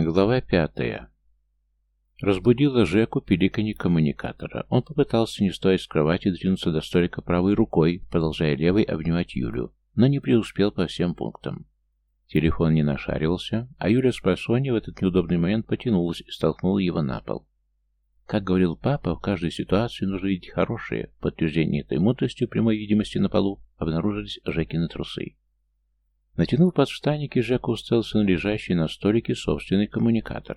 Глава пятая. Разбудила Жеку пиликанье коммуникатора. Он попытался, не стоя с кровати, двинуться до столика правой рукой, продолжая левой обнимать Юлю, но не преуспел по всем пунктам. Телефон не нашаривался, а Юля с просонья в этот неудобный момент потянулась и столкнула его на пол. Как говорил папа, в каждой ситуации нужно видеть хорошее. Подтверждение этой мудрости прямой видимости на полу обнаружились Жекины трусы. Натянув подштанники, Жека уставился на лежащий на столике собственный коммуникатор.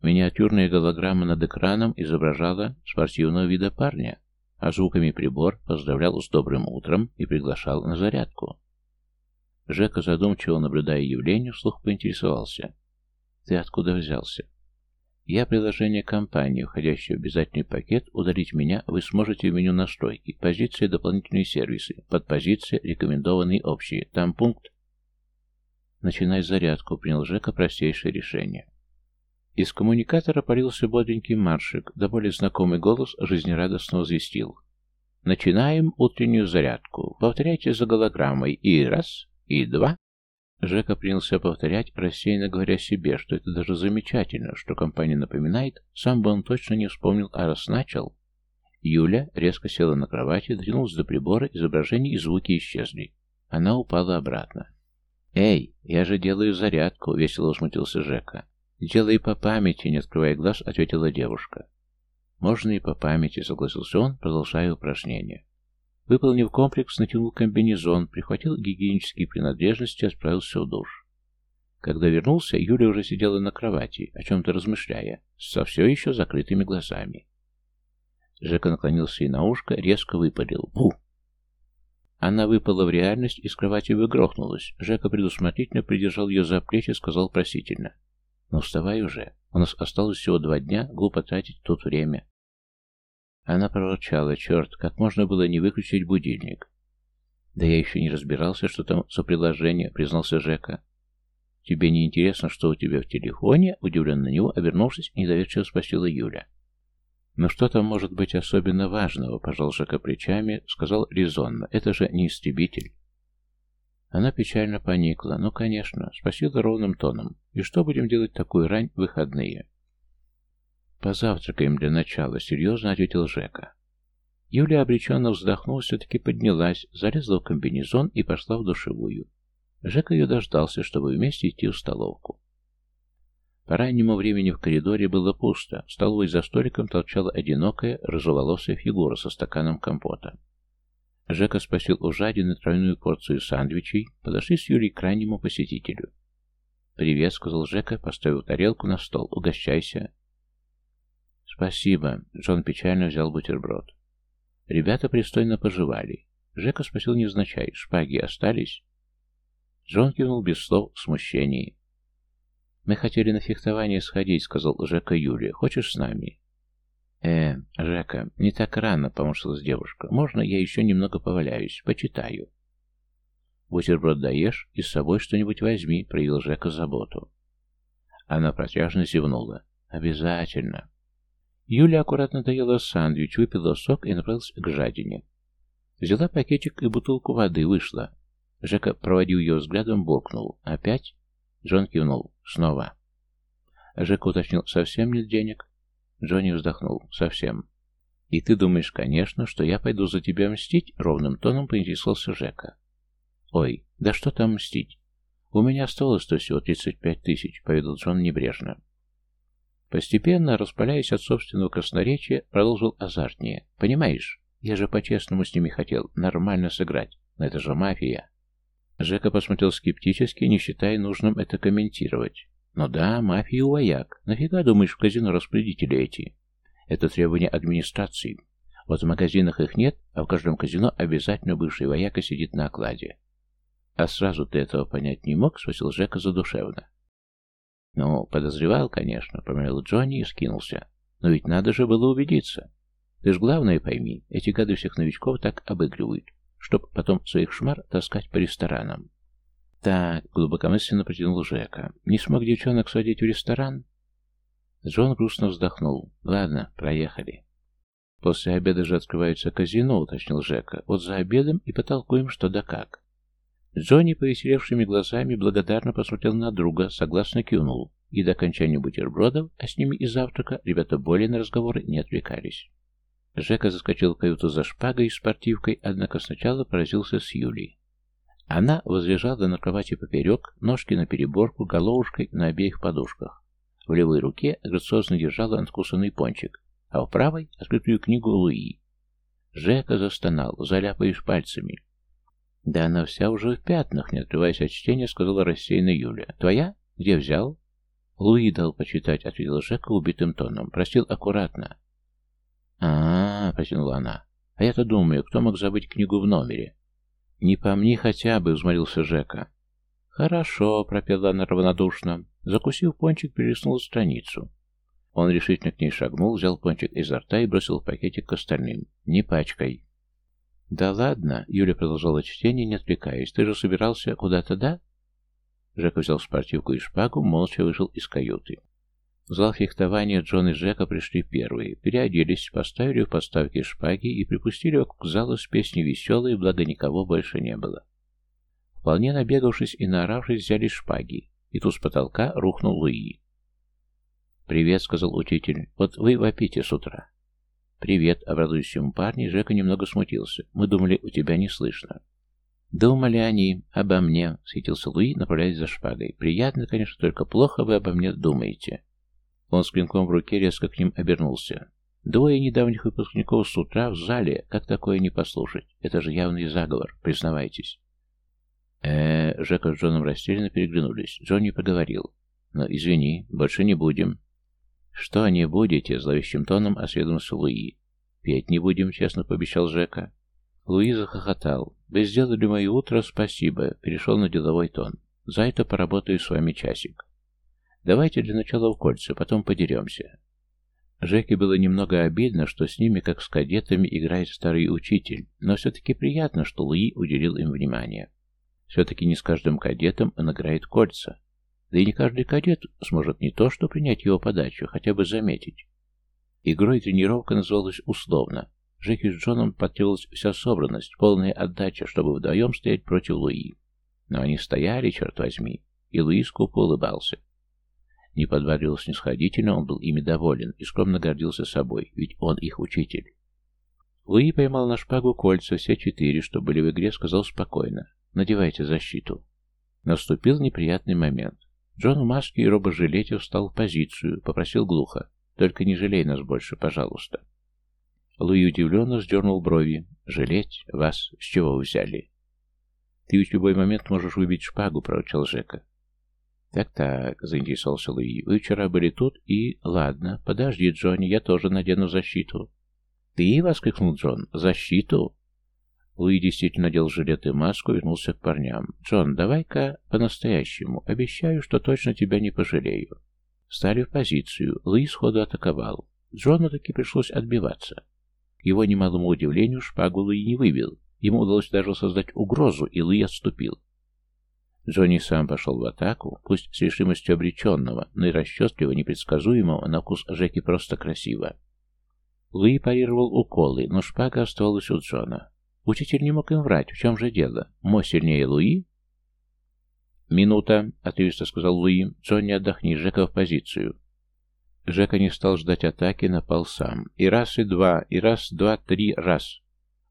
Миниатюрная голограмма над экраном изображала спортивного вида парня, а звуками прибор поздравлял с добрым утром и приглашал на зарядку. Жека, задумчиво наблюдая явление, вслух поинтересовался. «Ты откуда взялся?» «Я приложение компании, входящее в обязательный пакет. Удалить меня вы сможете в меню настройки. Позиции дополнительные сервисы. Подпозиция рекомендованные общие. Там пункт...» «Начинай зарядку», — принял Жека простейшее решение. Из коммуникатора парился бодренький маршик, да более знакомый голос жизнерадостно возвестил. «Начинаем утреннюю зарядку. Повторяйте за голограммой. И раз, и два. Жека принялся повторять, рассеянно говоря себе, что это даже замечательно, что компания напоминает, сам бы он точно не вспомнил, а раз начал. Юля резко села на кровати, двинулась до прибора, изображение и звуки исчезли. Она упала обратно. «Эй, я же делаю зарядку», — весело усмутился Жека. «Делай по памяти», — не открывая глаз, ответила девушка. «Можно и по памяти», — согласился он, продолжая упражнение. Выполнив комплекс, натянул комбинезон, прихватил гигиенические принадлежности и отправился в душ. Когда вернулся, Юля уже сидела на кровати, о чем-то размышляя, со все еще закрытыми глазами. Жека наклонился и на ушко, резко выпалил «Бу!». Она выпала в реальность и с кровати выгрохнулась. Жека предусмотрительно придержал ее за плечи и сказал просительно. «Ну вставай уже, у нас осталось всего два дня, глупо тратить тут время». Она проворчала, черт, как можно было не выключить будильник. Да я еще не разбирался, что там за приложение, признался Жека. Тебе не интересно, что у тебя в телефоне? Удивленно на него, обернувшись, недоверчиво спросила Юля. «Ну что там может быть особенно важного?» — пожал Жека плечами, сказал резонно. «Это же не истребитель». Она печально поникла. «Ну, конечно», — спросила ровным тоном. «И что будем делать такую рань в выходные?» «Позавтракаем для начала», — серьезно ответил Жека. Юлия обреченно вздохнула, все-таки поднялась, залезла в комбинезон и пошла в душевую. Жека ее дождался, чтобы вместе идти в столовку. По раннему времени в коридоре было пусто. Столовой за столиком торчала одинокая, розоволосая фигура со стаканом компота. Жека спросил у жадины тройную порцию сандвичей, подошли с Юлей к раннему посетителю. «Привет», — сказал Жека, поставил тарелку на стол. «Угощайся». «Спасибо», — Джон печально взял бутерброд. Ребята пристойно пожевали. Жека спросил невзначай, шпаги остались? Джон кивнул без слов в смущении. «Мы хотели на фехтование сходить», — сказал Жека Юлия. «Хочешь с нами?» «Э, Жека, не так рано», — помощилась девушка. «Можно я еще немного поваляюсь? Почитаю». «Бутерброд даешь и с собой что-нибудь возьми», — проявил Жека заботу. Она протяжно зевнула. «Обязательно». Юля аккуратно доела сандвич, выпила сок и направилась к жадине. Взяла пакетик и бутылку воды, вышла. Жека, проводил ее взглядом, буркнул. «Опять?» Джон кивнул. «Снова». Жека уточнил. «Совсем нет денег?» Джонни вздохнул. «Совсем». «И ты думаешь, конечно, что я пойду за тебя мстить?» Ровным тоном поинтересовался Жека. «Ой, да что там мстить? У меня осталось-то всего 35 тысяч», — поведал Джон небрежно. Постепенно, распаляясь от собственного красноречия, продолжил азартнее. «Понимаешь, я же по-честному с ними хотел нормально сыграть, но это же мафия». Жека посмотрел скептически, не считая нужным это комментировать. «Ну да, мафия у вояк. Нафига, думаешь, в казино распорядители эти?» «Это требование администрации. Вот в магазинах их нет, а в каждом казино обязательно бывший вояка сидит на окладе». «А сразу ты этого понять не мог?» — спросил Жека задушевно. «Ну, подозревал, конечно», — помянул Джонни и скинулся. «Но ведь надо же было убедиться. Ты ж главное пойми, эти гады всех новичков так обыгрывают, чтоб потом своих шмар таскать по ресторанам». «Так», — глубокомысленно протянул Жека, — «не смог девчонок сводить в ресторан?» Джон грустно вздохнул. «Ладно, проехали». «После обеда же открывается казино», — уточнил Жека. «Вот за обедом и потолкуем что да как». Джонни, повеселевшими глазами, благодарно посмотрел на друга, согласно кивнул. И до окончания бутербродов, а с ними и завтрака, ребята более на разговоры не отвлекались. Жека заскочил в каюту за шпагой и спортивкой, однако сначала поразился с Юлей. Она возлежала на кровати поперек, ножки на переборку, головушкой на обеих подушках. В левой руке грациозно держала надкусанный пончик, а в правой — открытую книгу Луи. Жека застонал, заляпаешь пальцами. «Да она вся уже в пятнах», — не отрываясь от чтения, сказала рассеянно Юля. «Твоя? Где взял?» «Луи дал почитать», — ответил Жека убитым тоном. «Просил аккуратно». «А-а-а», — протянула она. «А я-то думаю, кто мог забыть книгу в номере?» «Не помни хотя бы», — взмолился Жека. «Хорошо», — пропела она равнодушно. Закусив пончик, перелистнул страницу. Он решительно к ней шагнул, взял пончик изо рта и бросил пакетик к остальным. «Не пачкай». «Да ладно», — Юля продолжала чтение, не отвлекаясь. «Ты же собирался куда-то, да?» Жека взял спортивку и шпагу, молча вышел из каюты. В зал фехтования Джон и Жека пришли первые, переоделись, поставили в подставки шпаги и припустили к залу с песней веселой, благо никого больше не было. Вполне набегавшись и наоравшись, взяли шпаги, и тут с потолка рухнул Луи. «Привет», — сказал учитель, — «вот вы вопите с утра». «Привет», — обрадуясь ему парни, Жека немного смутился. «Мы думали, у тебя не слышно». «Думали они обо мне», — светился Луи, направляясь за шпагой. «Приятно, конечно, только плохо вы обо мне думаете». Он с клинком в руке резко к ним обернулся. «Двое недавних выпускников с утра в зале. Как такое не послушать? Это же явный заговор, признавайтесь». э Жека с Джоном растерянно переглянулись. Джонни поговорил. «Но извини, больше не будем». «Что не будете?» — зловещим тоном осведомился Луи. «Петь не будем», — честно пообещал Жека. Луи захохотал. «Вы сделали мое утро, спасибо», — перешел на деловой тон. «За это поработаю с вами часик. Давайте для начала в кольца, потом подеремся». Жеке было немного обидно, что с ними, как с кадетами, играет старый учитель, но все-таки приятно, что Луи уделил им внимание. Все-таки не с каждым кадетом он играет кольца. Да и не каждый кадет сможет не то что принять его подачу, хотя бы заметить. Игрой тренировка называлась условно. Джеки с Джоном потребовалась вся собранность, полная отдача, чтобы вдвоем стоять против Луи. Но они стояли, черт возьми, и Луи скупо улыбался. Не подбадривал снисходительно, он был ими доволен и скромно гордился собой, ведь он их учитель. Луи поймал на шпагу кольца, все четыре, что были в игре, сказал спокойно. «Надевайте защиту». Наступил неприятный момент. Джон в маске и робожилете встал в позицию, попросил глухо. «Только не жалей нас больше, пожалуйста». Луи удивленно сдернул брови. «Жалеть? Вас? С чего вы взяли?» «Ты ведь в любой момент можешь выбить шпагу», — проворчал Жека. «Так-так», — заинтересовался Луи. «Вы вчера были тут и...» «Ладно, подожди, Джонни, я тоже надену защиту». «Ты?» — воскликнул Джон. «Защиту?» Луи действительно надел жилет и маску и вернулся к парням. «Джон, давай-ка по-настоящему. Обещаю, что точно тебя не пожалею». Стали в позицию. Луи сходу атаковал. Джону таки пришлось отбиваться. Его немалому удивлению шпагу Луи не выбил. Ему удалось даже создать угрозу, и Луи отступил. Джонни сам пошел в атаку, пусть с решимостью обреченного, но и расчетливо, непредсказуемого, на вкус Жеки просто красиво. Луи парировал уколы, но шпага оставалась у Джона. Учитель не мог им врать. В чем же дело? Мо сильнее Луи? «Минута», — отрывисто сказал Луи. «Джонни, отдохни, Жека в позицию». Жека не стал ждать атаки, напал сам. И раз, и два, и раз, два, три, раз.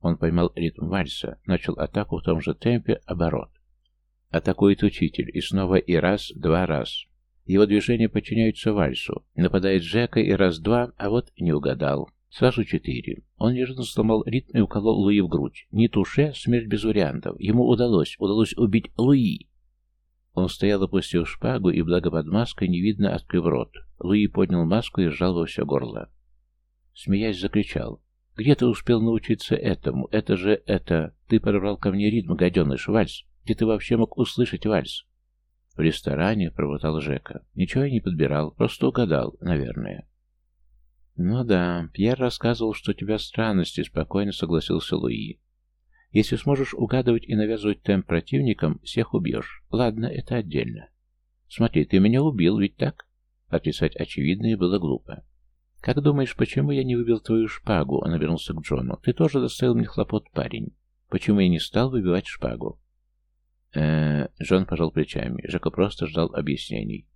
Он поймал ритм вальса, начал атаку в том же темпе, оборот. Атакует учитель, и снова и раз, два, раз. Его движения подчиняются вальсу. Нападает Жека и раз-два, а вот не угадал. Сразу четыре. Он неожиданно сломал ритм и уколол Луи в грудь. Не туше, смерть без вариантов. Ему удалось, удалось убить Луи. Он стоял, опустив шпагу, и, благо под маской, невидно открыв рот. Луи поднял маску и сжал во все горло. Смеясь, закричал. «Где ты успел научиться этому? Это же это... Ты прорвал ко мне ритм, гаденыш, вальс. Где ты вообще мог услышать вальс?» «В ресторане», — пробовал Жека. «Ничего я не подбирал, просто угадал, наверное». «Ну да, Пьер рассказывал, что у тебя странности», — спокойно согласился Луи. «Если сможешь угадывать и навязывать темп противникам, всех убьешь. Ладно, это отдельно. Смотри, ты меня убил, ведь так?» Отрицать очевидное было глупо. «Как думаешь, почему я не выбил твою шпагу?» Он обернулся к Джону. «Ты тоже доставил мне хлопот, парень. Почему я не стал выбивать шпагу?» Э пожал плечами. Жека просто ждал объяснений.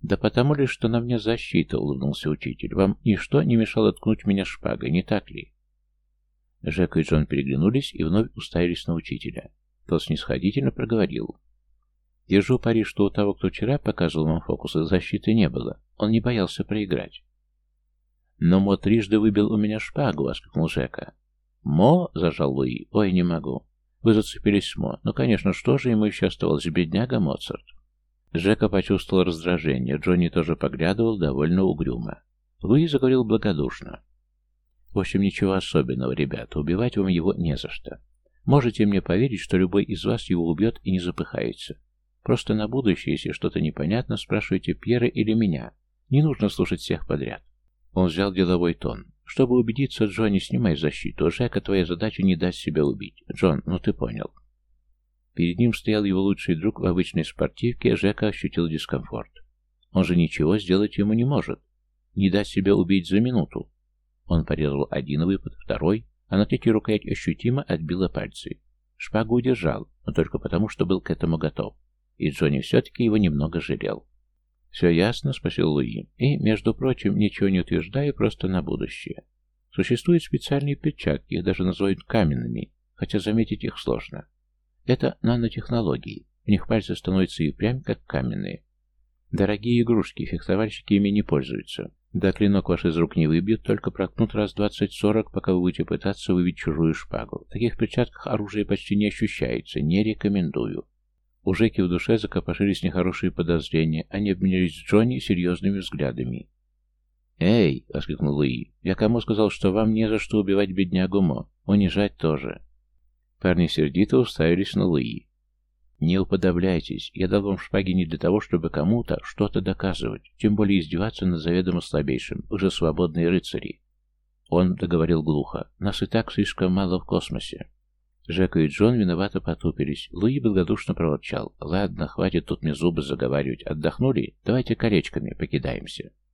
«Да потому ли, что на мне защита», — улыбнулся учитель. «Вам ничто не мешало ткнуть меня шпагой, не так ли?» Жека и Джон переглянулись и вновь уставились на учителя. Тот снисходительно проговорил. «Держу пари, что у того, кто вчера показывал вам фокусы, защиты не было. Он не боялся проиграть». «Но Мо трижды выбил у меня шпагу», — воскликнул Жека. «Мо?» — зажал Луи. «Ой, не могу. Вы зацепились Мо. Ну, конечно, что же ему еще оставалось, бедняга Моцарт?» Жека почувствовал раздражение. Джонни тоже поглядывал довольно угрюмо. Луи заговорил благодушно. «В общем, ничего особенного, ребята. Убивать вам его не за что. Можете мне поверить, что любой из вас его убьет и не запыхается. Просто на будущее, если что-то непонятно, спрашивайте Пьера или меня. Не нужно слушать всех подряд». Он взял деловой тон. «Чтобы убедиться, Джонни, снимай защиту. Жека, твоя задача не дать себя убить. Джон, ну ты понял». Перед ним стоял его лучший друг в обычной спортивке, Жека ощутил дискомфорт. Он же ничего сделать ему не может. Не дать себя убить за минуту. Он порезал один выпад, второй, а на третий рукоять ощутимо отбила пальцы. Шпагу удержал, но только потому, что был к этому готов. И Джонни все-таки его немного жалел. «Все ясно?» — спросил Луи. «И, между прочим, ничего не утверждаю, просто на будущее. Существуют специальные перчатки, их даже называют каменными, хотя заметить их сложно. Это нанотехнологии. У них пальцы становятся и прям как каменные. Дорогие игрушки, фехтовальщики ими не пользуются. Да клинок ваш из рук не выбьют, только проткнут раз двадцать-сорок, пока вы будете пытаться выбить чужую шпагу. В таких перчатках оружие почти не ощущается, не рекомендую. У Жеки в душе закопошились нехорошие подозрения, они обменялись с Джонни серьезными взглядами. «Эй!» — воскликнул Луи. «Я кому сказал, что вам не за что убивать беднягу Мо? Унижать тоже. Парни сердито уставились на Луи. «Не уподобляйтесь. Я дал вам шпаги не для того, чтобы кому-то что-то доказывать, тем более издеваться над заведомо слабейшим, уже свободные рыцари». Он договорил глухо. «Нас и так слишком мало в космосе». Жека и Джон виновато потупились. Луи благодушно проворчал. «Ладно, хватит тут мне зубы заговаривать. Отдохнули? Давайте колечками покидаемся».